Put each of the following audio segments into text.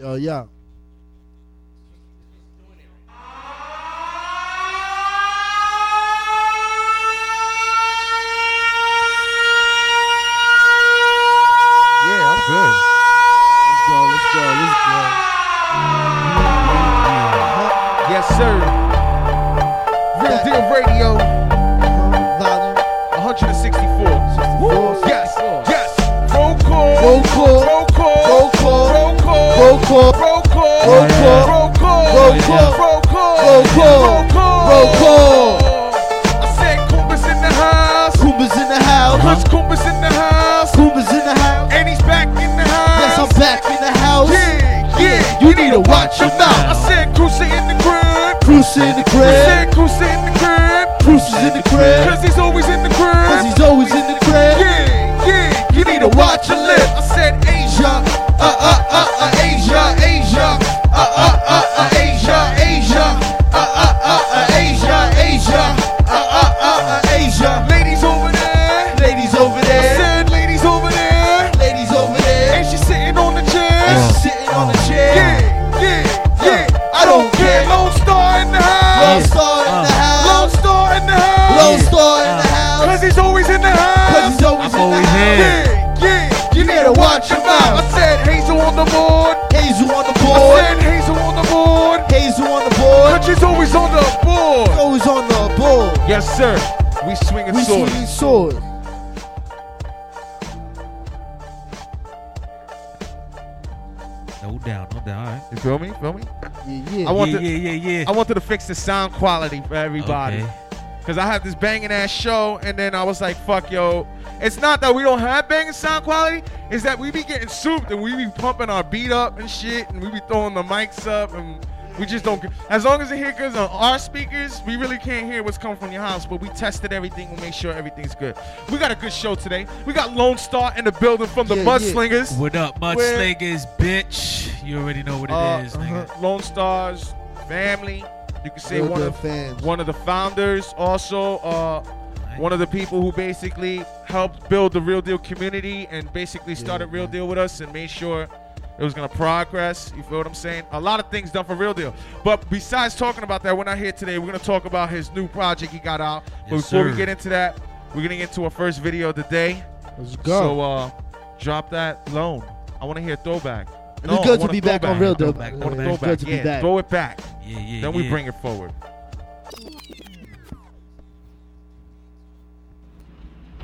Oh. Yes, sir. We swinging We swords. swinging swords. No doubt, no doubt. All right. You feel me? Feel me? Yeah, yeah. I want yeah, to- yeah, yeah, yeah. I wanted to fix the sound quality for everybody. Okay. Cause I had this banging ass show, and then I was like, "Fuck, yo!" It's not that we don't have banging sound quality; it's that we be getting souped and we be pumping our beat up and shit, and we be throwing the mics up, and we just don't. As long as it hear goes on our speakers, we really can't hear what's coming from your house. But we tested everything, we make sure everything's good. We got a good show today. We got Lone Star in the building from the Yeah, Mudslingers. What up, Where- mudslingers, bitch? You already know what it Uh, is, uh-huh. Lone Stars family. You can say Real one good of fans. one of the founders, also uh, one of the people who basically helped build the Real Deal community and basically started Real Deal with us and made sure it was gonna progress. You feel what I'm saying? A lot of things done for Real Deal. But besides talking about that, we're not here today. We're gonna talk about his new project he got out. But Yes, before we get into that, we're gonna get into our first video of the day. Let's go. So uh, drop that loan. I want to hear throwback. It's No, I good to be back on. Real Deal. I want a throwback. It's good to be yeah, back. throw it back. Yeah, yeah. Then we yeah. bring it forward.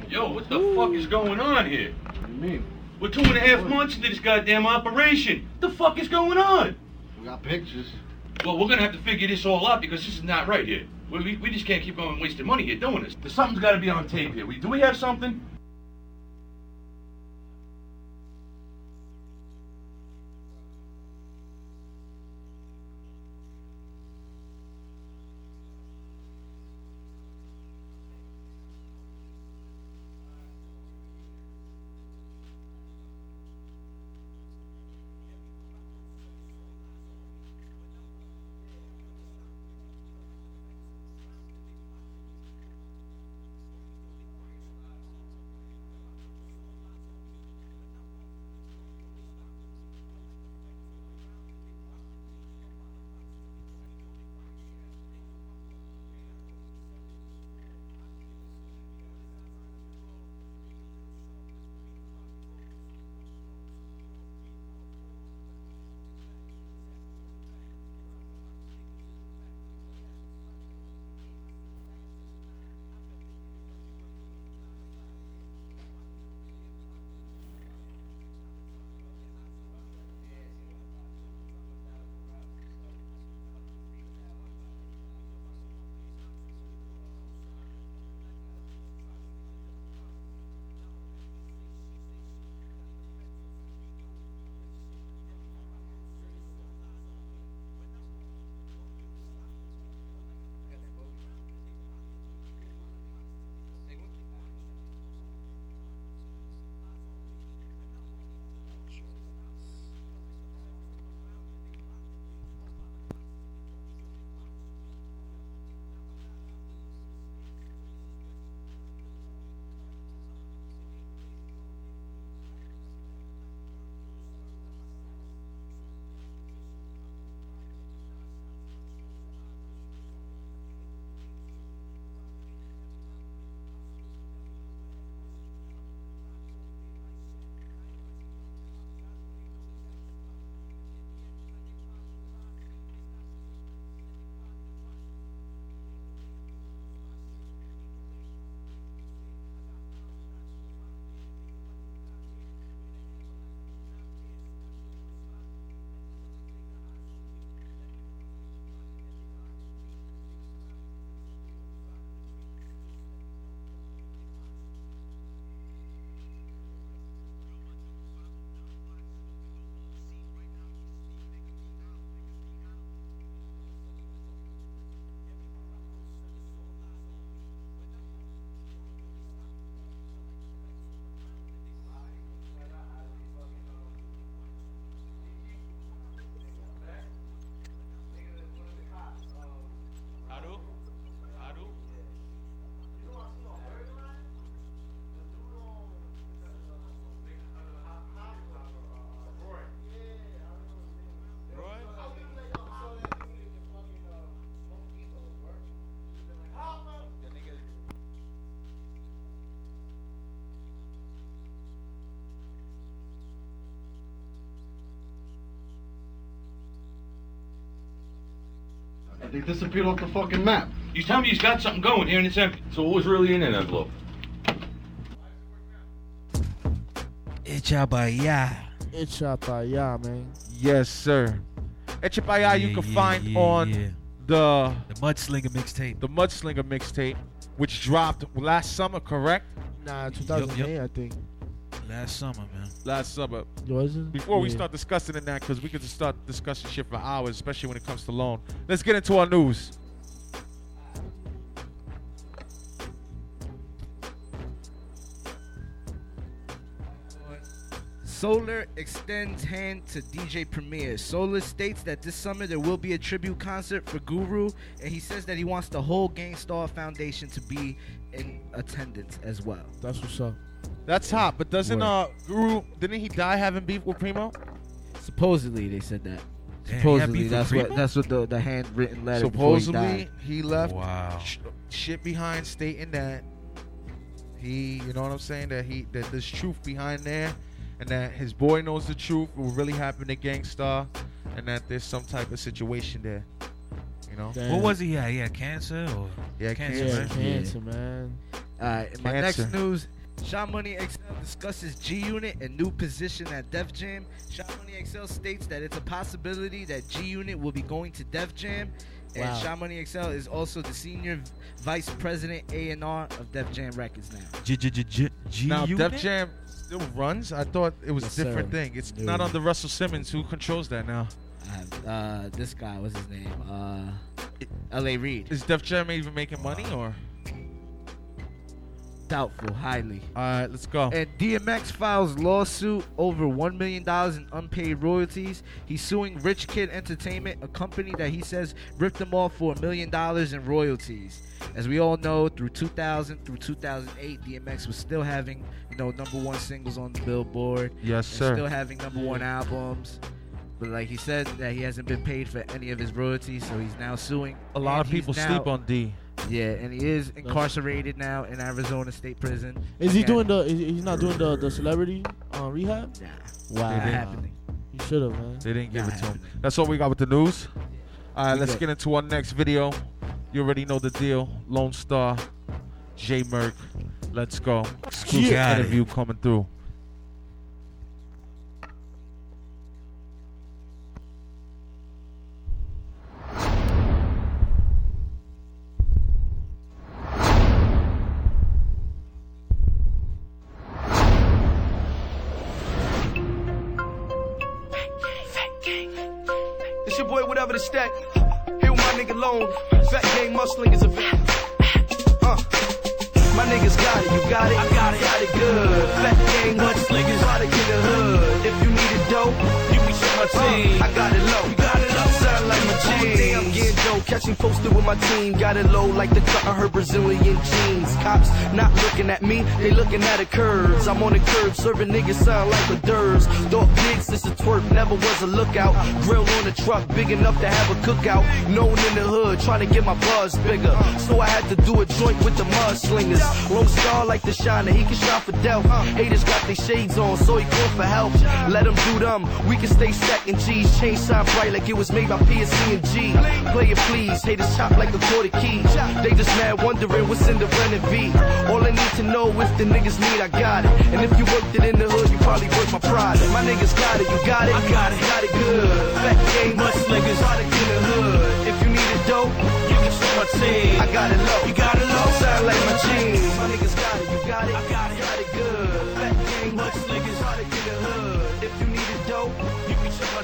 Yo, what the fuck is going on here? What do you mean? We're two and a half months into this goddamn operation. The fuck is going on? We got pictures. Well, we're gonna have to figure this all out because this is not right here. We, we, we just can't keep going wasting money here doing this. There's something's got to be on tape here. We, do we have something? Like they disappeared off the fucking map. You tell me he's got something going here and it's empty. So what was really in that envelope? Echa Bahia. It's shot by yeah, man. Yes, sir. Echipaya, you Yeah, can yeah, find yeah, on yeah. the the Mudslinger mixtape. the Mudslinger mixtape, which dropped last summer, correct? Nah, 2008, I think. Last summer, man. Last summer. Was it? Before we start discussing in that, because we could just start discussing shit for hours, especially when it comes to loan. Let's get into our news. Solar extends hand to DJ Premier. Solar states that this summer there will be a tribute concert for Guru, and he says that he wants the whole Gang Starr Foundation to be in attendance as well. That's what's up. That's hot, but doesn't uh Guru didn't he die having beef with Primo? Supposedly, they said that. Damn, he had Supposedly, beef with that's what that's what the, the handwritten letter. before he Supposedly died. he, left Wow. sh- shit behind stating that he, you know what I'm saying, that he that there's truth behind there, and that his boy knows the truth. What really happened to Gang Starr, and that there's some type of situation there. You know, What was he? Yeah, he had cancer or Yeah, cancer. Yeah, right? cancer, man. Alright, in my Cancer. next news, Sha Money XL discusses G Unit and new position at Def Jam. Sha Money XL states that it's a possibility that G Unit will be going to Def Jam. And Wow. Sha Money XL is also the senior vice president A&R of Def Jam Records now. G G G G G now Def Jam still runs. I thought it was Yes, a different sir. thing. It's No. not under Russell Simmons who controls that now. Uh, this guy, what's his name? Uh, L.A. Reid. Is Def Jam even making money or? Doubtful, highly. All right, let's go. And DMX files lawsuit over $1 million in unpaid royalties. He's suing Rich Kid Entertainment, a company that he says ripped him off for a million dollars in royalties. As we all know, through 2000 through 2008, DMX was still having, you know, number one singles on the Billboard. Yes, sir. Still having number one albums. But like he said, that he hasn't been paid for any of his royalties, so he's now suing. A lot And of people now- sleep on D. Yeah, and he is incarcerated now in Arizona State Prison. Is he doing the? Is, he's not doing the the celebrity uh, rehab? Nah, Wow. not happening. He should have, man. They didn't give Not it to him. happening. That's all we got with the news. All right, We let's good. get into our next video. You already know the deal. Lone Star, J Merck. Let's go. Exclusive Got it. interview coming through. Boy, whatever the stack. Here with my nigga Lone. Fat gang muscling is a vet. Uh. My niggas got it, you got it, I got it, got it good. Fat gang muscling product in the hood. If you need it dope, my team. Uh, I got it low, you got it low. Sound like my jeans. Getting dope, catching posted with my team. Got it low like the cut of her Brazilian jeans. Cops not looking at me, they looking at the curves. I'm on the curb, serving niggas sound like the durs. Dog big since the twerk, never was a lookout. Grill on the truck, big enough to have a cookout. Known in the hood, trying to get my buzz bigger. So I had to do a joint with the mudslingers. Lone star like the shiner, he can shine for death. Haters got their shades on, so he call for help. Let them do them, we can stay stacking G's. Chain shine bright like it was made by PSC and G. Play it please, haters chop like a quarter key. They just mad wondering what's in the rent V. All I need to know if the niggas need, I got it. And if you worked it in the hood, you probably worth my pride. My niggas got it, you got it, I got it, got it good. Fat gang, mudslingers, product in the hood. If you need it dope, you can show my team. I got it low, you got it low. Sound like my jeans. My niggas got it, you got it, I got it, got it good.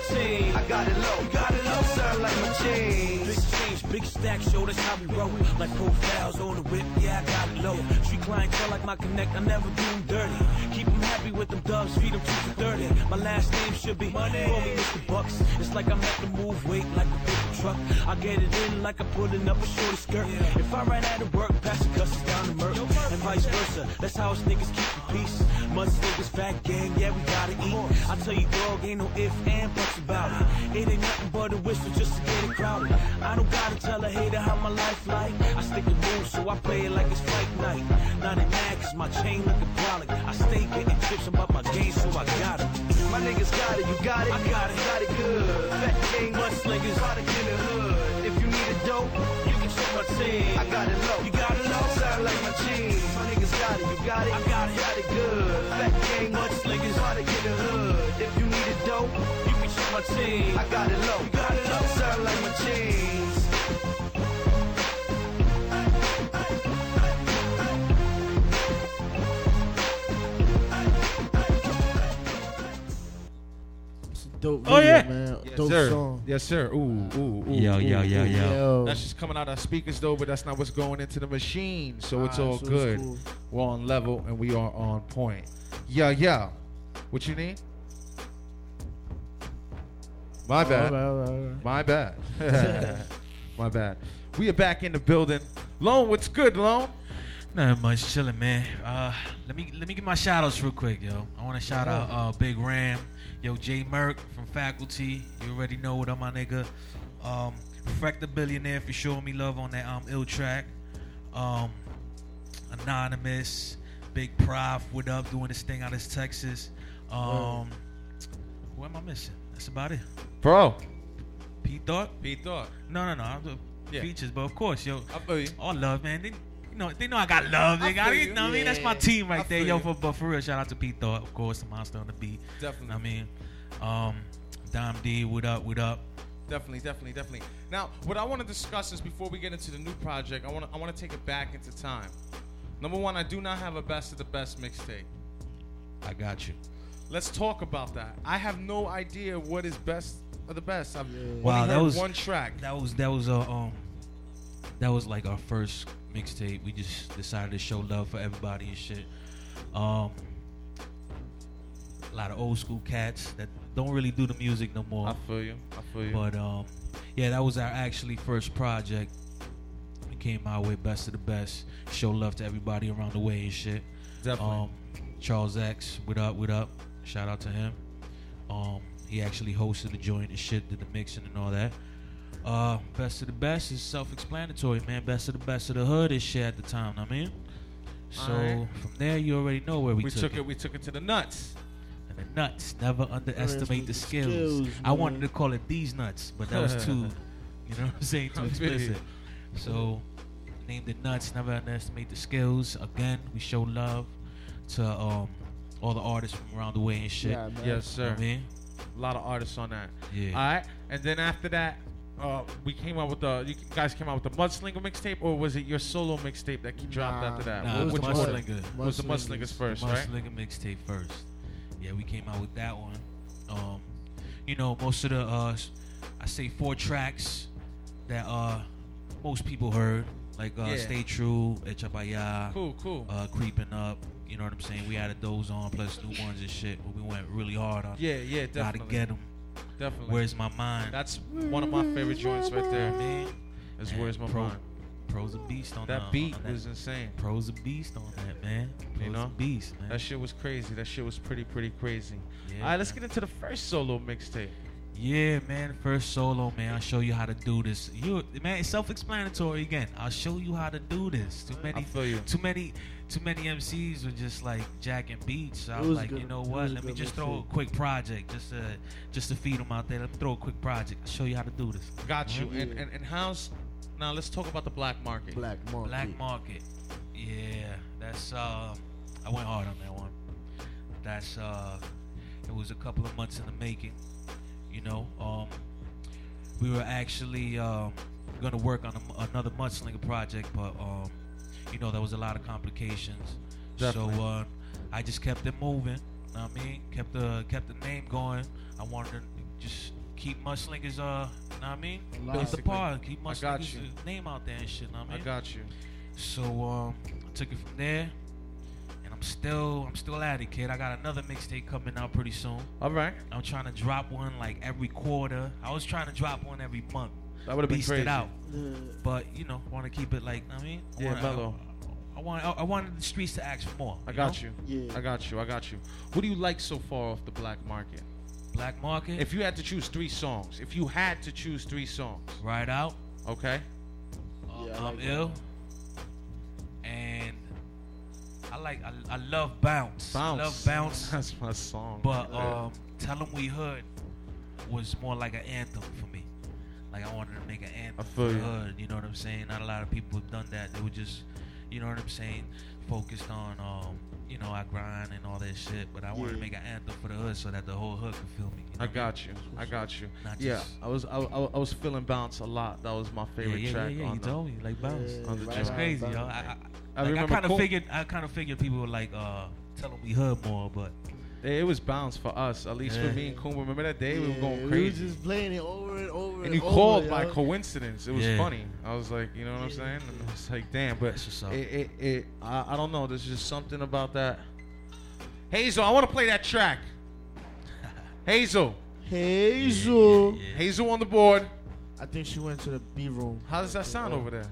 Team. I got it low, got it low. Sound like my jeans. Big change, big stack, show that's how we roll. Like profiles on the whip, yeah, I got it low. Street clientele like my connect, I never do them dirty. Keep them happy with them dubs, feed them for 30. My last name should be Money. Call me Mr. Bucks. It's like I'm at the move weight like a big truck. I get it in like I'm pulling up a shorty skirt. If I ran out of work, pass the cusses down to Merc. And vice versa, that's how us niggas keep the peace. Mudslingers, fat gang, yeah, we gotta eat. I tell you, dog, ain't no if and buts about it. It ain't nothing but a whistle just to get it crowded. I don't gotta tell a hater how my life like. I stick to moves, so I play it like it's fight night. Not in mad, cause my chain looking brolic. I stay getting chips about my game, so I got it. My niggas got it, you got it, I got it. got it good. Fat gang, Mudslingers. product in the hood. If you need it dope, you can check my team. I got it low. You got it low? Sound like my jeans. My niggas got it. You got it? I got it. Got it good. Fat gang, much niggas hard to get a hood. If you need it dope, you can check my team. I got it low. You got it low? It's a dope Oh, yeah. man. Yes, dope sir. song. Yes, sir. Ooh, ooh, ooh. Yo, ooh, yo, yo, ooh. yo. That's just coming out our speakers though, but that's not what's going into the machine. So it's all so it's good. cool. We're on level and we are on point. Yeah, yeah. What you need? My Oh, bad. alright, alright, alright. My bad. My bad. We are back in the building. Lone, what's good, Lone? Not much, chilling, man. Uh, let me let me give my shout outs real quick, yo. I want to shout out uh, Big Ram, yo, Jay Merck from Faculty. You already know what I'm my nigga. Um, Freck the Billionaire for showing me love on that um ill track. Um, Anonymous, Big Prof, what up, doing this thing out of Texas. Um, who am I missing? That's about it. Bro. Pete Thought? Pete Thought. No, no, no. I'm the Yeah. features, but of course, yo. I feel you. All love, man. They, you know, they know I got love. They I got feel it. you. know what I mean? That's my team right I there, yo. For, but for real, shout out to Pete Thought, of course, the monster on the beat. Definitely. I mean, um, Dom D, what up, what up? Definitely, definitely, definitely. Now, what I want to discuss is before we get into the new project, I want to I want to take it back into time. Number one, I do not have a best of the best mixtape. I got you. Let's talk about that. I have no idea what is best of the best. I've only Wow, that was one track. That was that was a um, that was like our first mixtape. We just decided to show love for everybody and shit. Um, a lot of old school cats that don't really do the music no more. I feel you. I feel you. But um, yeah, that was our actually first project. We came out with best of the best. Show love to everybody around the way and shit. Definitely. Um, Charles X, what up, what up? Shout out to him. Um, he actually hosted the joint and shit, did the mixing and all that. Uh, best of the best is self-explanatory, man. Best of the best of the hood is shit at the time. I mean, so Alright. from there you already know where we, we took it. We took it to the nuts. and the nuts. Never underestimate the skills. skills, I wanted to call it these nuts, but that was too, you know what I'm saying, too I feel you. explicit. So, named the nuts. Never underestimate the skills. Again, we show love to um all the artists from around the way and shit. Yeah, man. Yes, You know sir. what I mean, A lot of artists on that. yeah. All right, and then after that, uh, we came out with the. You guys came out with the Mudslinger mixtape, or was it your solo mixtape that you dropped Nah, after that? Nah, it was which the one? Mudslingers. It was the Mudslingers first, right? Mudslingers mixtape first. Yeah, we came out with that one. Um, you know, most of the uh, I say four tracks that uh most people heard, like uh, Yeah. "Stay True," "Echabaya," Cool, cool. uh, "Creeping Up." You know what I'm saying? We added those on plus new ones and shit. But we went really hard on. yeah, yeah, definitely. Gotta get them. Definitely. Where's my mind? That's one of my favorite joints right there. man? Is Man, Where's My Pro- Mind? Pro's a beast on That uh, beat on that. was insane. Pro's a beast on that, man. Pro's You know? a beast, man. That shit was crazy. That shit was pretty, pretty crazy. Yeah, All right, let's get into the first solo mixtape. Yeah, man. First solo, man. I'll show you how to do this. You, man, it's self-explanatory again. I'll show you how to do this. Too I many, feel you. too many, too many MCs were just like jacking beats. So I was was like, good- you know what? Let me just throw a quick project, just to, just to feed them out there. Let me throw a quick project. I'll show you how to do this. Got you. Mhm. And, and and how's now? Let's talk about the black market. Black Market. Black Market. Yeah, that's uh I went hard on that one. That's uh it was a couple of months in the making. You know, um we were actually um gonna work on a, another Mudslinger project, but um you know there was a lot of complications. Definitely. So uh I just kept it moving. Know what I mean? Kept the kept the name going. I wanted to just keep Mudslingers uh know what I mean? Build the part, keep you. Mudslingers name out there and shit, know what I I got you. So um, I took it from there, and I'm still I'm still at it, kid. I got another mixtape coming out pretty soon. All right. I'm trying to drop one like every quarter. I was trying to drop one every month. That would have been Beast crazy. it out, but you know, want to keep it like I mean, I Yeah, wanna- mellow. I, I want I, I wanted the streets to ask for more. I you got know? you. Yeah. I got you. I got you. What do you like so far off the black market? Black market. If you had to choose three songs, if you had to choose three songs, Ride out. okay? Uh, Yeah, I I'm like that. ill. And I like I, I love bounce. I love bounce. That's my song. But um, Tell 'em We Hood was more like an anthem for me. Like I wanted to make an anthem for the hood. You know what I'm saying? Not a lot of people have done that. They were just, you know what I'm saying, focused on, um, you know, I grind and all that shit. But I wanted to make an anthem for the hood so that the whole hood could feel me. You know I what got you. I got you. Not Yeah, just- I was I, I, I was feeling bounce a lot. That was my Yeah, favorite yeah, yeah, track yeah. on You the. told me like bounce. Yeah, On the right That's joint. crazy, yo. bounce. I, I, I like, I remember kind of Cole- figured. I kind of figured people were like uh, telling me hood more, but It was bounce for us, at least Yeah. for me and Kumba. Remember that day we were Yeah, going We crazy. were just playing it over and over. and and you over, called yo. by coincidence. It was Yeah. funny. I was like, you know what I'm saying? And it was like, damn. But That's what's it, it, it I, I don't know. There's just something about that. Hazel, I want to play that track. Hazel, Hazel. yeah. Hazel on the board. I think she went to the B room. How does that sound over there?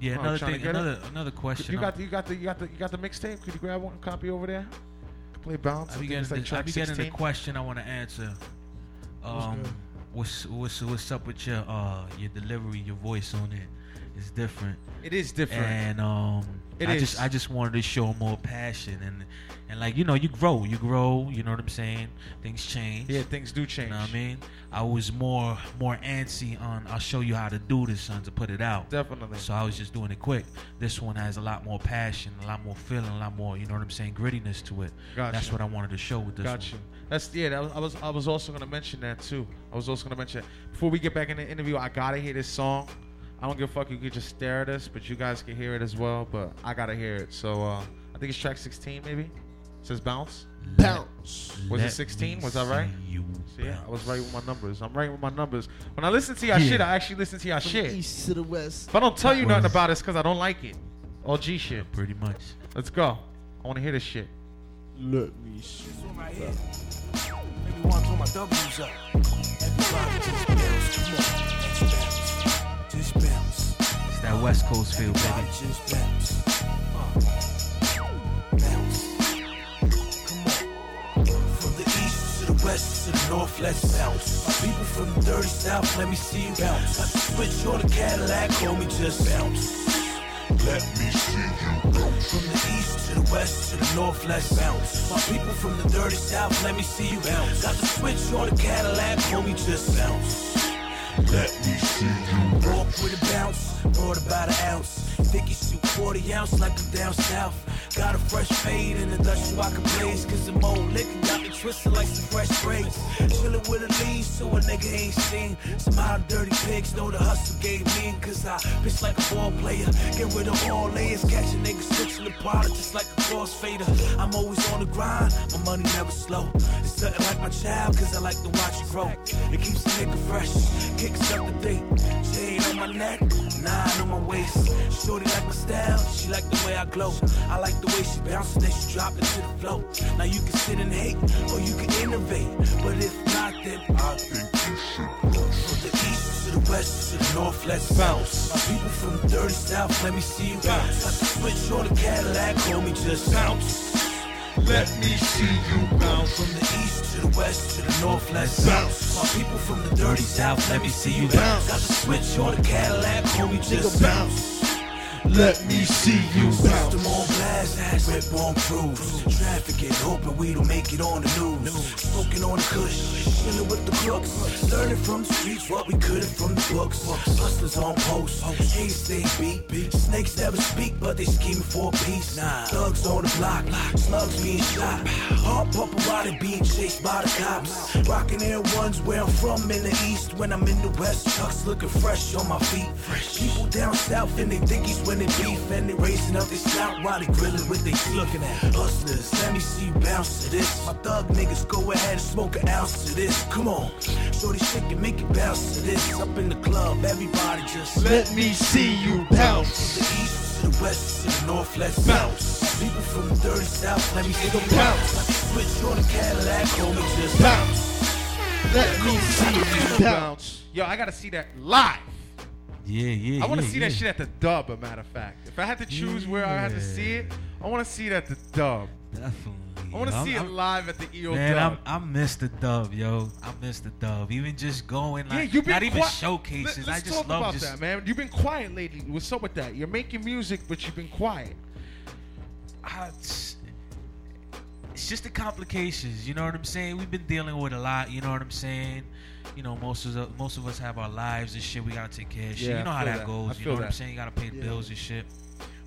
Yeah, Oh, another trying thing, get it? another another question. You got the, you got the, you got the, you got the mixtape. Could you grab one copy over there? Play bounce. I I be getting, like the, I be getting the question I want to answer. Um, what's what's what's up with your uh your delivery, your voice on it? It's different, It is different. and um, It I is. just I just wanted to show more passion and and like you know you grow, you grow. You know what I'm saying? Things change. yeah, things do You change. know what I mean? I was more more antsy on I'll show you how to do this, son, to put it out. Definitely. So I was just doing it quick. This one has a lot more passion, a lot more feeling, a lot more, you know what I'm saying, grittiness to it. Gotcha. That's what I wanted to show with this Got one. you. That's yeah. That was, I was I was also gonna mention that too. I was also gonna mention before we get back in the interview. I gotta hear this song. I don't give a fuck. You could just stare at us, but you guys can hear it as well. But I gotta hear it. So uh, I think it's track 16, maybe. It says bounce. Bounce. Was it 16? Was that right? see you See, yeah, I was right with my numbers. I'm right with my numbers. When I listen to your Yeah. shit, I actually listen to your From shit. the east to the west. If I don't tell you nothing about it, it's because I don't like it. All G shit. Pretty much. Let's go. I want to hear this shit. Let me see. This one right here. Maybe one throw my W's up. Everybody just That West Coast feel, baby. Uh. The the west to the north, let's bounce. My people from the dirty south, let me see you bounce. The switch on the Cadillac, just bounce. Let me see you bounce. From the east to the west to the north, let's bounce. My people from the dirty south, let me see you bounce. Got the switch on the Cadillac, just bounce. Let me see you walk with a bounce, brought about an ounce. Think you shoot 40 ounce like I'm down south. Got a fresh fade in the Dutch so I can blaze. Cause the old liquor got me twisted like some fresh braids. Chillin' with a lead so a nigga ain't seen. Somehow dirty pigs know the hustle gave me. Cause I bitch like a ball player. Get rid of all layers. Catch a nigga switching the product just like a crossfader. I'm always on the grind, my money never slow. It's something like my child, cause I like to watch it grow. It keeps a nigga fresh, kicks up the date. Chain on my neck, nine on my waist. Shorty like my style, she like the way I glow. I like the way she bounces, then she drop it to the flow. Now you can sit and hate, or you can innovate. But if not, then I think you should From the east to the west to the north, let's bounce. My people from the dirty south, let me see you bounce. Got the switch on the Cadillac, call me just bounce. Let me see you bounce. From the east to the west to the north, let's bounce. My people from the dirty south, let me see you bounce. Got the switch on the Cadillac, call me just bounce. Let me see you System on blast, rip on cruise. Trafficking, hoping we don't make it on the news. Smoking on the kush, chilling with the crooks. Learning from the streets what we couldn't from the books. Hustlers on post, haze they beat. Snakes never speak, but they scheming for a piece. Thugs on the block, slugs being shot. While they being chased by the cops. Rocking Air Ones where I'm from in the east. When I'm in the west, Chucks looking fresh on my feet. People down south and they dickies when they beef and they raising up their snout while they grilling with they teeth. Looking at hustlers, let me see you bounce to this. My thug niggas go ahead and smoke an ounce to this. Come on, shorty shake and make it bounce to this. Up in the club, everybody just Let me see you bounce. From the east to the west to the north, let's bounce. People from the dirty south, let me see them bounce. Switch on the Cadillac, call me just bounce. Let me see you bounce. Yo, I gotta see that live. Yeah, yeah. I want to yeah, see yeah. that shit at the dub. A matter of fact, if I had to choose where I had to see it, I want to see it at the dub. Definitely. I want to see it I'm- live at the EO Man, dub. I miss the dub, yo. I miss the dub. Even just going, yeah, like, you've been not even showcases. Let, I us just talk love about just. that, man. You've been quiet lately. What's up with that? You're making music, but you've been quiet. I- it's- just the complications. You know what I'm saying? We've been dealing with a lot. You know what I'm saying? You know, most of the, most of us have our lives and shit. We gotta take care of shit. Yeah, you know how that, that. goes. You know what I'm saying? You gotta pay the Yeah. bills and shit.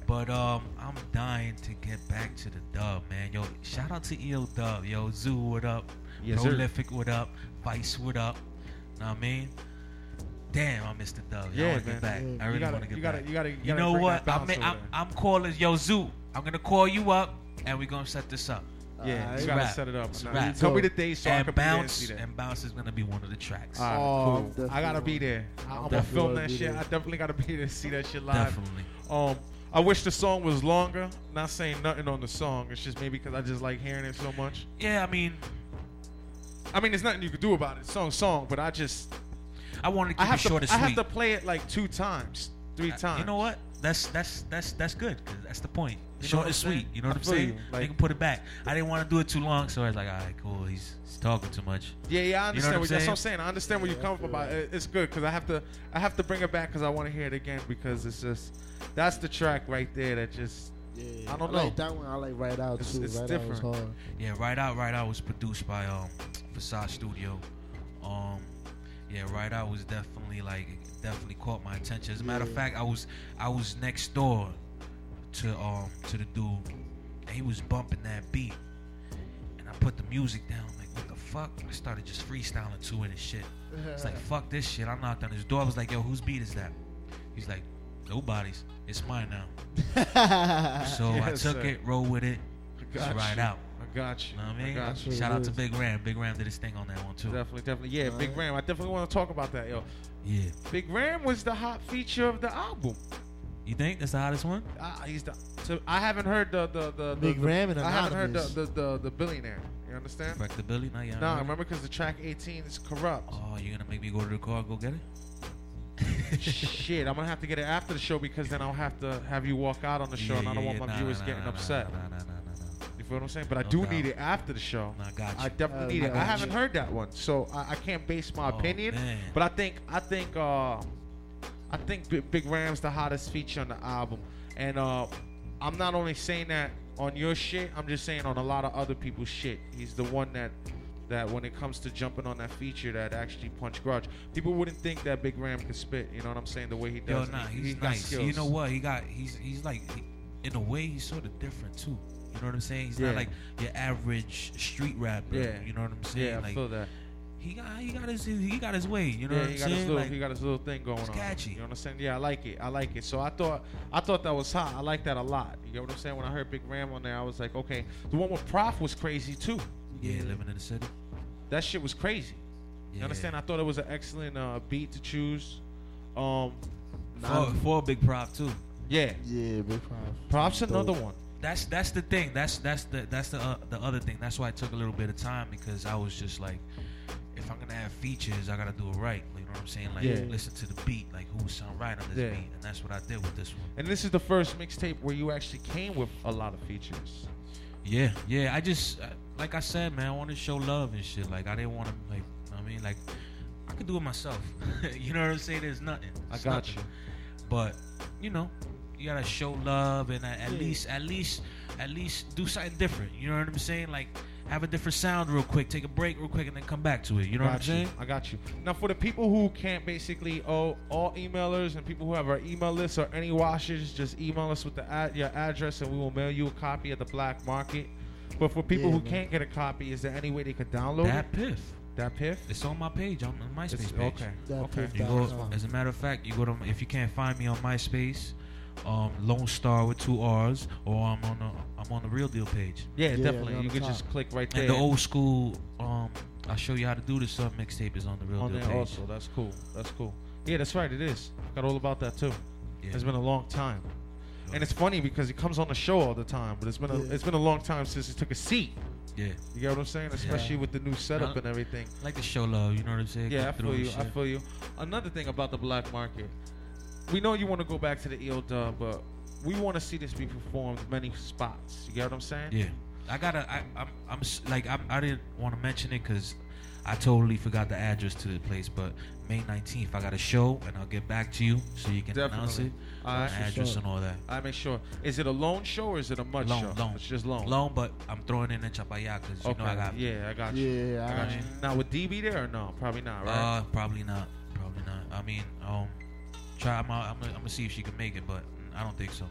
But um, I'm dying to get back to the dub, man. Yo, shout out to EO Dub, yo. Zoo, what up? Yes, sir. Prolific, what up? Vice, what up? Know what I mean? Damn, I missed the dub. Yo, I wanna man. get back. Yeah. I really want to get you gotta, back. you gotta, you, You gotta know bring what? that I'm, balance I'm, I'm calling Yo Zoo. I'm gonna call you up and we're gonna set this up. There. Yeah, Alright. you gotta Rap. set it up. It's Now, rap. Tell me the day so I and can be there and bounce see that. and bounce is gonna be one of the tracks. Alright, Oh, cool. definitely I gotta be wanna- there. I- I'm gonna Definitely film wanna that be shit. there. I definitely gotta be there to see that shit live. Definitely. Um, I wish the song was longer. Not saying nothing on the song. It's just maybe because I just like hearing it so much. Yeah, I mean, I mean, there's nothing you could do about it. Song, song. But I just, I want to keep I have it to, short and I sweet. have to play it like two times, three times. You know what? That's that's that's that's good. 'cause that's the point. You Short and sweet. You know what I'm saying? you. they can put it back. I didn't want to do it too long, so I was like, all right, cool. He's, he's talking too much. Yeah, yeah, I You know what understand. What, that's what saying? I'm saying. I understand where you come from. But it- it's good because I have to, I have to bring it back because I want to hear it again because it's just, that's the track right there that just, Yeah, I don't like know. that one. I like right out It's- too. it's right out different. was hard. Yeah, right out, right out was produced by um Facade Studio. Um, yeah, right out was definitely like definitely caught my attention. As a matter of fact, I was I was next door to um to the dude, and he was bumping that beat, and I put the music down. Like, what the fuck? I started just freestyling to it and shit. It's like fuck this shit. I knocked on his door. I was like, yo, whose beat is that? He's like, nobody's. It's mine now. So I took sir. it, roll with it. It's right out. I got you. Know what I I mean? got you. Shout out to. Big Ram. Big Ram did his thing on that one too. Definitely, definitely. Yeah, Big Ram. I definitely want to talk about that, yo. Yeah. Big Ram was the hot feature of the album. You think that's the hottest one? Ah, he's the. So I haven't heard the the the, the Big the- Ram and I haven't heard the, the the the billionaire. You understand? Correct the Billy? Not yet. No, remember because the track 18 is corrupt. Oh, you're gonna make me go to the car and go get it? Shit, I'm gonna have to get it after the show because then I'll have to have you walk out on the show, Yeah, and I don't yeah, want my Nah, viewers nah, getting nah, upset. Feel what I'm saying? But I No do doubt. need it after the show. Nah, I got you. I definitely Uh, need it. I haven't heard that one, so I, I can't base my Oh, opinion. man. But I think I think uh, I think Big, Big Ram's the hottest feature on the album, and uh, I'm not only saying that on your shit. I'm just saying on a lot of other people's shit. He's the one that that when it comes to jumping on that feature that actually punch grudge. People wouldn't think that Big Ram could spit. You know what I'm saying? The way he Yo, does. nah, He- he's he got nice. You know what? He got he's he's like he, in a way he's sort of different too. You know what I'm saying? He's Yeah. not like your average street rapper. Yeah. You know what I'm saying? Yeah, I like feel that. he got he got his he got his way. You know yeah, what I'm got saying? his little Like, he got his little thing going it's on. catchy. You understand? Yeah, I like it. I like it. So I thought I thought that was hot. I like that a lot. You get what I'm saying? When I heard Big Ram on there, I was like, okay. The one with Prof was crazy too. yeah, living in the city. That shit was crazy. You understand? I thought it was an excellent uh, beat to choose. Um, For, for big Prof too. yeah, Yeah, big Prof. Prof's another one. That's that's the thing. That's that's the that's the uh, the other thing. That's why it took a little bit of time because I was just like, if I'm gonna have features, I gotta do it right. You know what I'm saying? Like Yeah. listen to the beat, like who would sound right on this Yeah. beat, and that's what I did with this one. And this is the first mixtape where you actually came with a lot of features. Yeah, yeah. I just uh, like I said, man. I want to show love and shit. Like I didn't want to like. you know what I mean, like I could do it myself. you know what I'm saying? There's nothing. I got nothing. you. But you know, you gotta show love and at, at least, at least, at least do something different. You know what I'm saying? Like have a different sound real quick, take a break real quick, and then come back to it. You know what I'm you. saying? I got you. Now, for the people who can't basically, oh, all emailers and people who have our email list or any washers, just email us with the ad, your address and we will mail you a copy of the black market. But for people Yeah, who man. can't get a copy, is there any way they could download That it? piff. That piff? It's on my page on the MySpace It's- page. okay. That okay. piff You go, as a matter of fact, you go to if you can't find me on MySpace, um, Lone Star with two R's, or I'm on the I'm on the Real Deal page. Yeah, Yeah, definitely. on You can top. just click right there. And the old school, um, I'll show you how to do this sub mixtape is on the Real on Deal there page. also. That's cool. That's cool. Yeah, that's right. It is. Got all about that too. Yeah. It's been a long time. And it's funny because he comes on the show all the time, but it's been a, Yeah. it's been a long time since he took a seat. yeah. You get what I'm saying? Especially with the new setup and everything. I like to show love, you know what I'm saying? Yeah, I Go feel you. I feel you. Another thing about the black market, we know you want to go back to the EO dub, but we want to see this be performed many spots. You get what I'm saying? Yeah, I gotta. I, I'm. I'm like. I'm, I didn't want to mention it because I totally forgot the address to the place, but May 19th, I got a show, and I'll get back to you so you can announce it, All the right. address and all that. I make sure. Is it a loan show or is it a mud Loan, show? loan. It's just loan. Loan, but I'm throwing in a Chapaya because you know I got. yeah, I got you. Yeah, I got I- you. Now with DB there or no? Probably not, right? Uh, probably not. Probably not. I mean, um, try. I'm, I'm, I'm gonna see if she can make it, but I don't think so.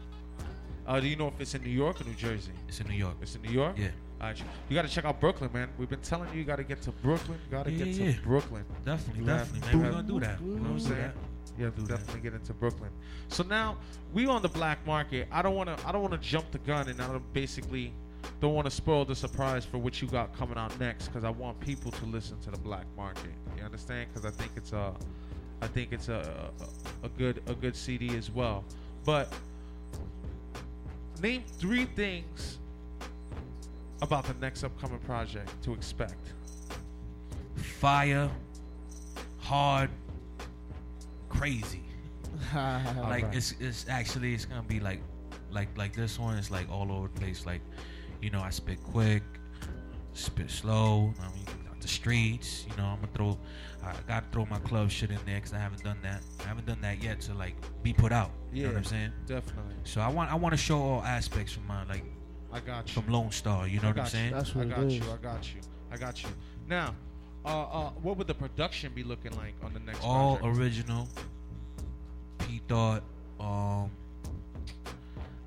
Uh, do you know if it's in New York or New Jersey? It's in New York. It's in New York. Yeah, All right, you got to check out Brooklyn, man. We've been telling you, you got to get to Brooklyn. Got to Yeah, get yeah. to Brooklyn. definitely, You definitely, man. We're gonna do that. You know We're what gonna I'm do saying? that. Yeah, do that. definitely get into Brooklyn. So now we on the black market. I don't want to. I don't want to jump the gun, and I don't basically don't want to spoil the surprise for what you got coming out next, because I want people to listen to the black market. You understand? Because I think it's a, I think it's a, a a good a good CD as well. But name three things about the next upcoming project to expect. Fire, hard, crazy. like Alright. it's it's actually it's gonna be like like like this one is like all over the place. Like you know I spit quick, spit slow. I mean out the streets. You know I'm gonna throw. I gotta throw my club shit in there because I haven't done that. I haven't done that yet to like be put out. You know what I'm saying? Definitely. So I want I want to show all aspects from my like I got you. from Lone Star. You know what I'm got saying? You. That's I what it got is. you. I got you. I got you. Now, uh, uh, what would the production be looking like on the next all project? original. P Thought, um,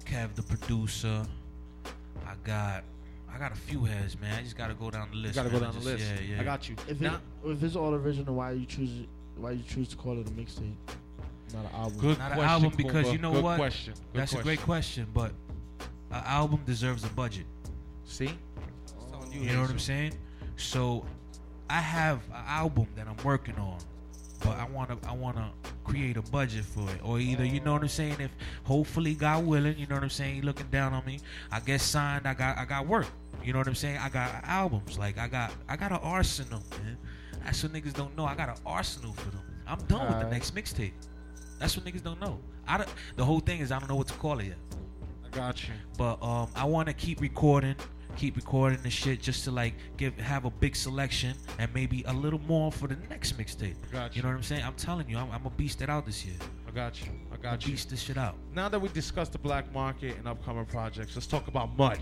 Kev the producer. I got, I got a few heads, man. I just gotta go down the You list. gotta go down I the list. Yeah, yeah. I got you. If, now, it, if it's all original, why you choose it? Why you choose to call it a mixtape, not an album? good Not an album because Kumba. you know Good what? Question. Good That's a great question, but an album deserves a budget. See, You know what I'm saying? So I have an album that I'm working on, but I wanna I wanna create a budget for it. Or either you know what I'm saying, if hopefully God willing, you know what I'm saying, he looking down on me, I get signed, I got I got work. You know what I'm saying? I got albums. Like I got I got an arsenal, man. That's what niggas don't know. I got an arsenal for them. I'm done with the next mixtape. That's what niggas don't know. I don't, the whole thing is I don't know what to call it yet. I got you. But um, I want to keep recording, keep recording the shit just to like give have a big selection and maybe a little more for the next mixtape. Got You you. know what I'm saying? I'm telling you, I'm, I'm gonna beast it out this year. I got you. I I'm got gonna you. beast this shit out. Now that we discussed the black market and upcoming projects, let's talk about Mud.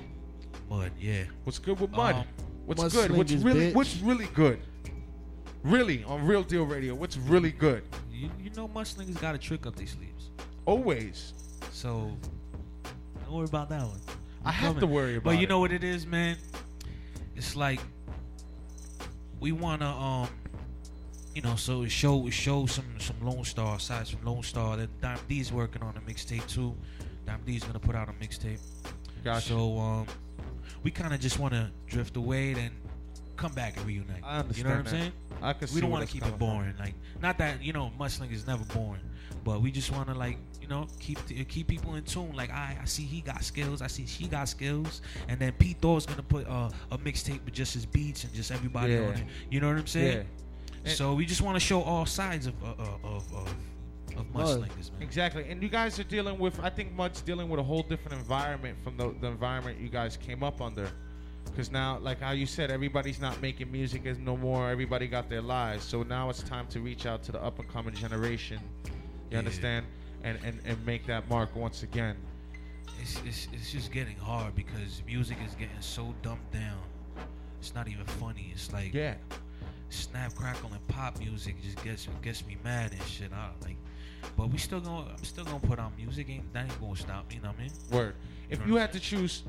Mud, yeah. What's good with Mud? Um, what's Mud good? What's really bitch. What's really good? Really on Real Deal Radio. What's really good? You, you know, much niggas got a trick up their sleeves. Always. So don't worry about that one. I have to worry about But you it. know what it is, man? It's like we wanna um you know, so it show it show some some Lone Star sides from Lone Star. That Dime D's working on a mixtape too. Dime D's gonna put out a mixtape. Gotcha. So um we kinda just wanna drift away then come back and reunite. I understand You know what I'm saying? I we don't want to keep it from. boring. Like, not that you know, Mustang is never boring, but we just want to like, you know, keep keep people in tune. Like, I I see he got skills, I see she got skills, and then Pete Thor's gonna put uh, a mixtape with just his beats and just everybody Yeah. on it. You know what I'm saying? Yeah. So we just want to show all sides of uh, uh, of of, of Mudslingers, man. Exactly, and you guys are dealing with. I think Mud's dealing with a whole different environment from the, the environment you guys came up under. Because now, like how you said, everybody's not making music as no more. Everybody got their lives. So now it's time to reach out to the up and coming generation. You Yeah. understand? And, and and make that mark once again. It's, it's it's just getting hard because music is getting so dumbed down. It's not even funny. It's like Yeah. snap crackle and pop music just gets gets me mad and shit. I like, but we still gonna I'm still gonna put on music. Ain't that ain't gonna stop me? You know what I mean? Word. If you had to choose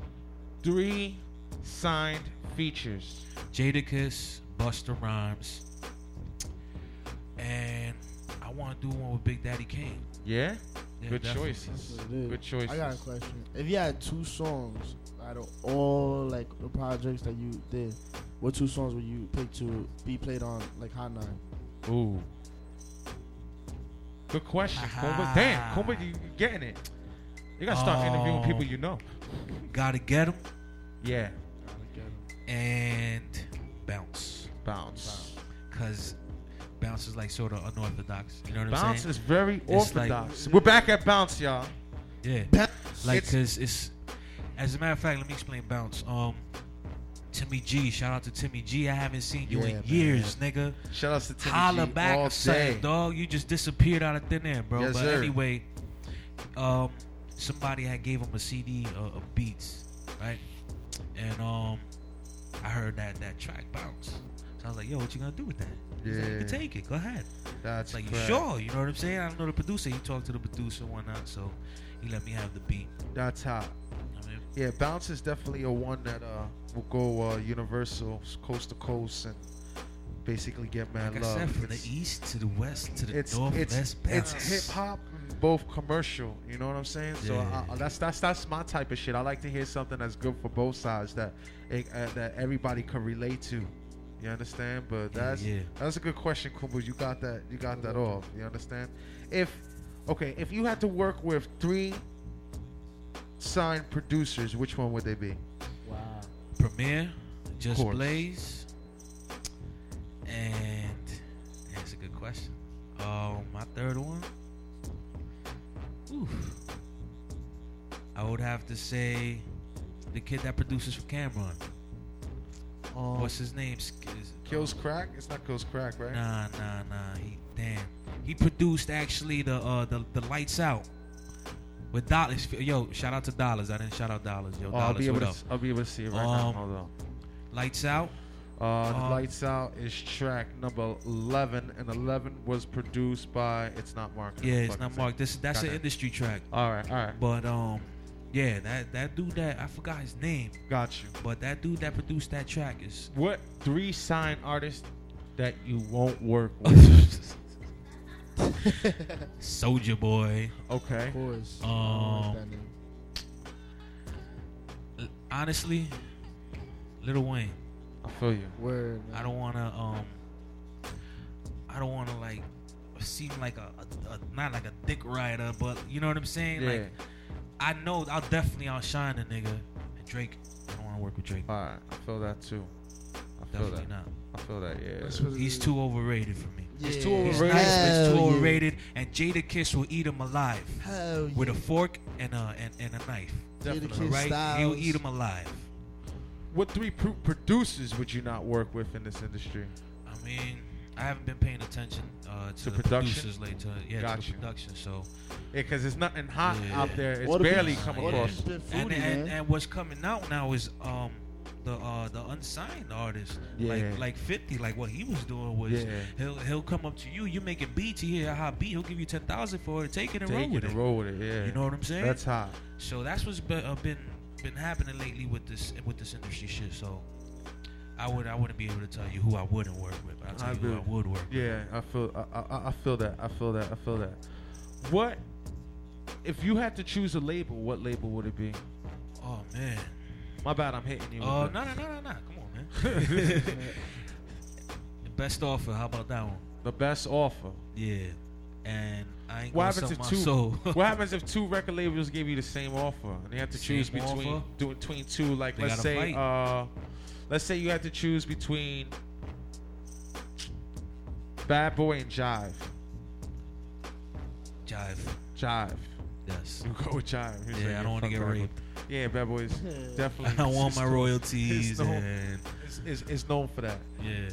three signed features, Jadakiss, Busta Rhymes, and I want to do one with Big Daddy Kane. yeah, Yeah, good definitely. choices. That's what it is. Good choices. I got a question. If you had two songs out of all like the projects that you did, what two songs would you pick to be played on like Hot Nine? Ooh. Good question, Kumba. Damn, Kumba, you you getting it. You gotta start interviewing Oh. people you know. Gotta get them. Yeah. And bounce, Bounce. cause bounce is like sort of unorthodox. You know what I'm saying? Bounce is very It's like- orthodox. We're back at bounce, y'all. Yeah. Like, cause it's, as a matter of fact, let me explain bounce. Um, Timmy G, shout out to Timmy G. I haven't seen you Yeah, in man. years, nigga. Shout out to Timmy Holla G back all day. dog. You just disappeared out of thin air, bro. Yes, but sir. anyway, um, somebody had gave him a CD of, of beats, right? And um, I heard that that track bounce. So I was like, "Yo, what you gonna do with that?" He's like, "You can take it. Go ahead." That's It's like, you sure? You know what I'm saying? I don't know the producer. He talked to the producer, and whatnot. So he let me have the beat. That's hot. I mean, Yeah, bounce is definitely a one that uh will go uh, universal, coast to coast, and basically get mad like I love. said, from the east to the west to the it's north, it's west, it's hip hop, both commercial. You know what I'm saying? So I, I- that's that's that's my type of shit. I like to hear something that's good for both sides that it, uh, that everybody can relate to. You understand? But that's yeah. that's a good question, Kumba. You got that you got that off. You understand? If okay, if you had to work with three signed producers, which one would they be? Wow. Premier, Just. Blaze, and that's a good question. Um, my third one, oof, I would have to say the kid that produces for Cam'ron. Um, What's his name? Kills um, Crack? It's not Kills Crack, right? Nah, nah, nah. He damn. He produced actually the uh the, the lights out with dollars. Yo, shout out to dollars. I didn't shout out dollars. Yo, Oh, I'll dollars. be able what to up? s- I'll be able to see it right now. Um, Hold on. Lights out. Uh, the Um, Lights Out is track number 11, and 11 was produced by. It's not Mark. Yeah, it's not marked. This that's an industry track. All right, all right. But um, yeah, that that dude that I forgot his name, Got you. but that dude that produced that track is What three signed artists that you won't work with? Soulja Boy. okay. Of course. Um, don't like that name. Honestly, Lil Wayne. I feel you. Word. I don't wanna um, I don't wanna like seem like a, a, a not like a dick rider, but you know what I'm saying? Yeah. Like I know I'll definitely outshine a nigga. And Drake, I don't wanna work with Drake. all right. I feel that too. I feel Definitely that. not. I feel that. Yeah. That's what it He's too overrated for me. He's Yeah. too He's overrated. nice, but he's too Hell yeah. overrated. And Jadakiss will eat him alive Hell with a fork and a and, and a knife. Jada Definitely. Kiss Right? Styles. He'll eat him alive. What three pro- producers would you not work with in this industry? I mean, I haven't been paying attention uh, to, To the production? producers later. Yeah, to the production. So Yeah, because there's nothing hot Yeah. out there. It's What barely it's- come what across. it's and, and, and what's coming out now is um the uh the unsigned artists Yeah. like like 50 like what he was doing was Yeah. he'll he'll come up to you you're making beats he hear a hot beat he'll give you 10,000 for it take it and roll Take with it it and roll with it. Yeah. you know what I'm saying That's hot. so that's what's been, uh, been been happening lately with this with this industry shit so I would I wouldn't be able to tell you who I wouldn't work with but I'll tell I you who I would work with Yeah, I feel I, I, I feel that. I feel that. I feel that. What if you had to choose a label, what label would it be? oh man My bad, I'm hitting you. oh that. no no no no no come on man the best offer how about that one The best offer. Yeah, and I ain't What gonna happens sell if my two? soul. what happens if two record labels give you the same offer and they have to Same choose between offer? do, between two? Like They let's say, uh, let's say you have to choose between Bad Boy and Jive. Jive, Jive. yes. You go with Jive. He's like, Yeah, I don't want to get Bad Boy. raped. Yeah, Bad Boy's definitely. I don't want it's my royalties it's known- and It's, it's, it's known for that. yeah.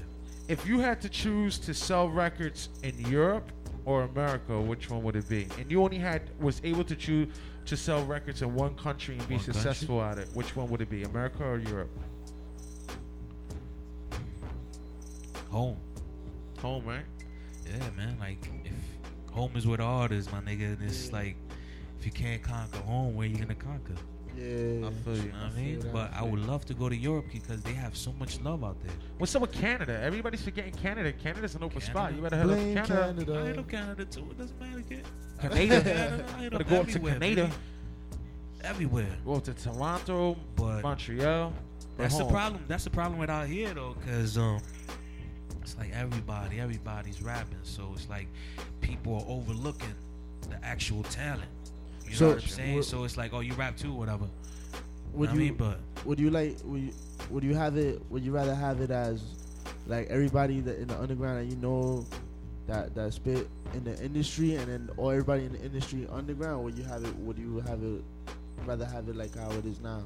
If you had to choose to sell records in Europe or America, which one would it be? And you only had was able to choose to sell records in one country and be One country? successful at it. Which one would it be, America or Europe? Home. Home, right? Yeah, man. Like if home is where the art is, my nigga, and it's like if you can't conquer home, where you gonna conquer? Yeah. I feel you. You know I mean? that, But I I would love to go to Europe because they have so much love out there. What's up with Canada? Everybody's forgetting Canada. Canada's an open spot. You better head Blame up Canada. I hit Canada. up Canada too. It doesn't matter, kid. Canada. Canada, I hit Better up go up to Canada. baby. Everywhere. Go to Toronto, But Montreal. but That's the problem. That's the problem with out here though, cause um, it's like everybody, everybody's rapping, so it's like people are overlooking the actual talent. You So- know what I'm saying? would- so it's like, oh, you rap too, whatever. Would I you mean, but would you like would you, would you have it would you rather have it as like everybody that in the underground that you know that that spit in the industry and then all everybody in the industry underground would you have it would you have it rather have it like how it is now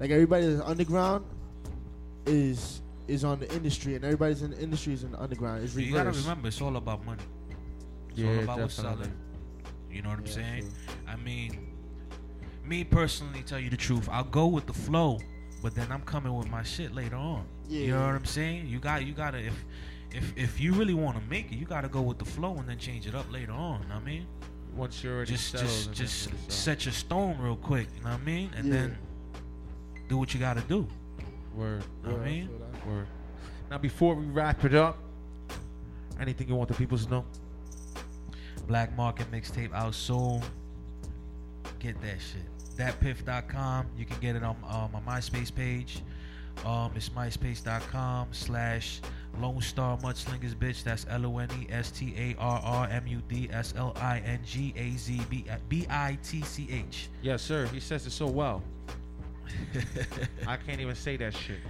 like everybody that's underground is is on the industry, and everybody's in the industry is in the underground. It's You gotta remember, it's all about money. It's Yeah, all about what's selling. You know what I'm saying? true. I mean, me personally, tell you the truth, I'll go with the flow, but then I'm coming with my shit later on. Yeah. You know what I'm saying? You got, you gotta, if, if, if you really want to make it, you gotta go with the flow and then change it up later on. I mean, Once you're already just, just, just then it's, set your stone real quick. You know what I mean? And Yeah. then do what you gotta do. Word. You know what I mean? Word. Now, before we wrap it up, anything you want the people to know? Black Market mixtape out soon. Get that shit. DatPiff.com. You can get it on uh, my MySpace page. Um, it's myspace.com slash Lone Star Mudslingers bitch. That's L O N E S T A R R M U D S L I N G A Z B B I T C H. Yes, sir. He says it so well. I can't even say that shit.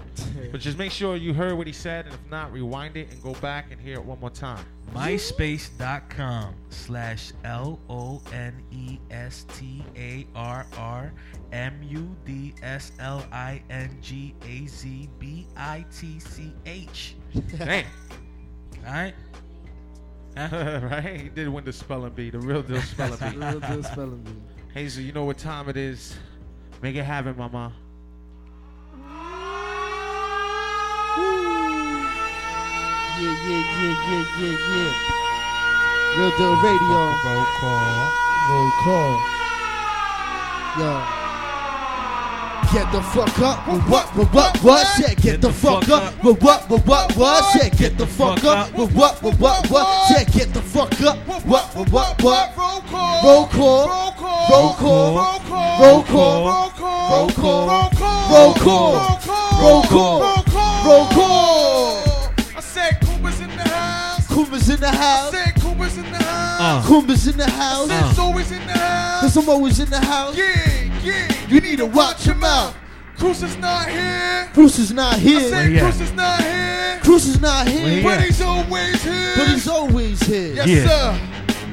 But just make sure you heard what he said, and if not, rewind it and go back and hear it one more time. myspace.com slash L O N E S T A R R M U D S L I N G A Z B I T C H. Damn. All right? right? He did win the spelling bee, the real deal spelling bee. Real deal spelling bee. Hazel, you know what time it is. Make it happen, mama. Yeah, yeah, yeah, yeah, yeah, yeah. Real deal radio. Roll call. Roll call. Yo. Get the fuck up. With what, with what, what, yeah, get the fuck up. with what, with what, what, yeah, get the fuck up. with what, with what, what, yeah, get the fuck up. With what, with what, what, roll call, roll call, roll call, roll call, roll call, roll call, roll call. roll call. I said Cooper's in the house. Kumba's in the I house, said Cooper's in the house. Uh. Kumba's in the house, It's always in the house. cause I'm always in the house. Yeah, yeah. You need to watch your mouth. Cruz is not here. Bruce is not here. I said he? Cruz is not here. Cruz is not Where he here, But he's always here. but he's always here. Yes, Yeah. sir.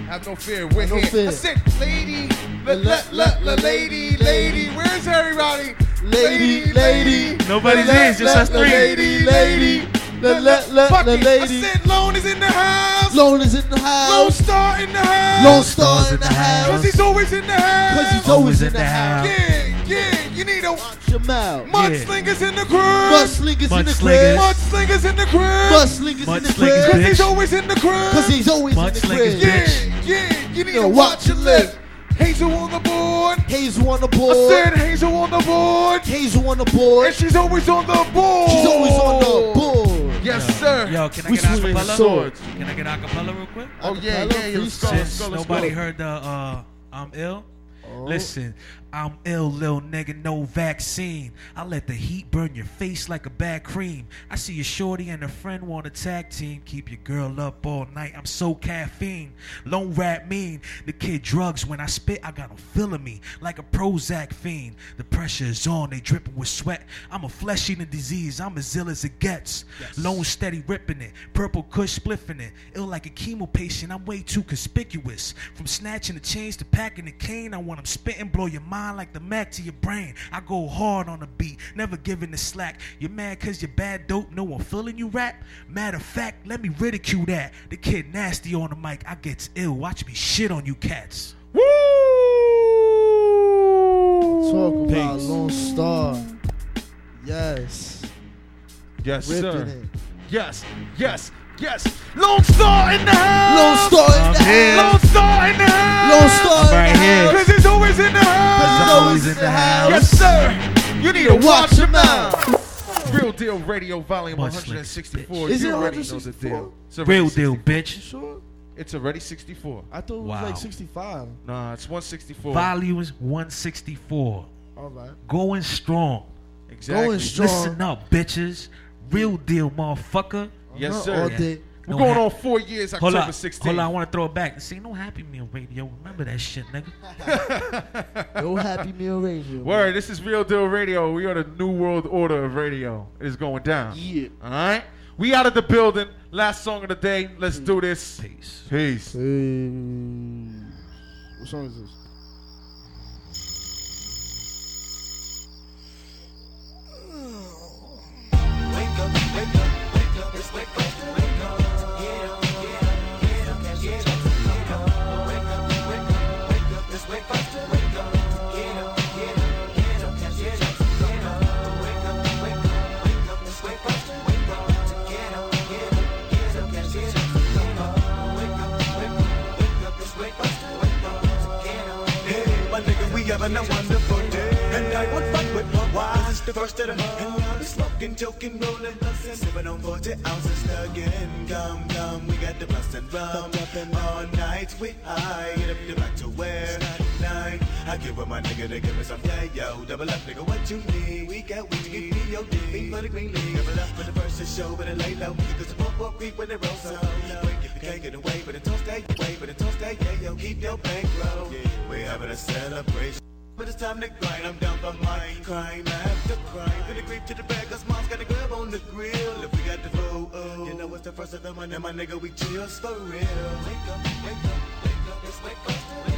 Have no fear. We're No here. fear. I said, lady, la, la, la, la, lady, lady. Where's everybody? Lady, lady. Nobody's La, in, just us three. Lady, lady. It. lady. I said, Lone is in the house. Lone is in the Lone house. Star in the house. Lone Star in the house. Cause he's always in the house. Cause he's always in the house. Yeah, yeah. You need a Watch your mouth. mudslingers in the crib. Mudslingers in the Mudslingers. crib. Mudslingers in the crib. Mudslingers in the Mudslingers, crib. Cause bitch. he's always in the crib. Cause he's always in the Mudslingers, crib. bitch. Yeah, yeah. You need Yo, to watch watch your your lip. Lip. Hazel on the board. Hazel on the board. I board. said Hazel on the board. Hazel on the board. And she's always on the board. She's always on the board. Yes, sir. Yo, can I We get swinging acapella? swords. Can I get acapella real quick? Oh, yeah, Acapella, yeah, yeah. Let's go, let's Since go, let's nobody go. heard the uh, I'm ill. Oh. Listen, I'm ill, little nigga, no vaccine. I let the heat burn your face like a bad cream. I see your shorty and a friend want a tag team. Keep your girl up all night. I'm so caffeine. Lone rap mean. The kid drugs when I spit, I got 'em feeling me like a Prozac fiend. The pressure is on, they dripping with sweat. I'm a flesh eating disease. I'm as ill as it gets. Lone steady ripping it. Purple kush spliffing it. Ill like a chemo patient. I'm way too conspicuous. From snatching the chains to packing the cane, I want 'em spitting, blow your mind like the Mac to your brain. I go hard on the beat, never giving the slack. You're mad cause you're bad dope, no one feeling you rap? Matter of fact, let me ridicule that. The kid nasty on the mic, I gets ill. Watch me shit on you cats. Woo! Talk about Peace. Lone Star. Yes. Yes, Ripping sir. it. Yes, yes, yes. Lone Star in the house. Lone Star in I'm the here. house. Lone Star in the house. Lone Star I'm right in the here. house. Cause he's always in the house. He's always in the house. Yes, sir. You need to watch your mouth. mouth. Real Deal Radio Volume Much 164. Is you it already know the 164? deal. It's already Real 60 deal, bitch. Sure. It's already 64. I thought it was Wow. like 65. Nah, it's 164. Volume is 164. All right. Going strong. Exactly. Going strong. Listen up, bitches. Real deal, motherfucker. Yes, Uh-huh, sir. All Yeah. day. We're No going ha- on four years, Hold October on, 16th. hold on. I want to throw it back. This ain't no Happy Meal radio. Remember that shit, nigga. No Happy Meal Radio. Word, this is Real Deal Radio. We are the new world order of radio. It is going down. Yeah. All right? We out of the building. Last song of the day. Let's do this. Peace. Peace. Hey. What song is this? Having a wonderful day. And I won't fuck with my wife. It's the first of the month. And I'll be smoking, joking, rolling, bustin'. Sipping on 40 ounces again. Come, come, we got the bustin' rum. All night we high. Get up the back to where? Nine. I give up my nigga to give me some yeah, yo. Double up, nigga, what you need? We got weed to give me your D. Big for the green league. Double up for the first to show, but it lay low. Because the pump up creep when it rolls so. Wait, if you can't get away, but it don't stay away, but it don't stay, yeah, yo. Keep your bankroll. We having a celebration. But it's time to grind, I'm down for mine. Crime after crime. Gonna creep to the bag, cause mom's got a grab on the grill. If we got the foe, oh, you know it's the first of the month, and my nigga, we chills for real. Wake up, wake up, wake up, let's wake up.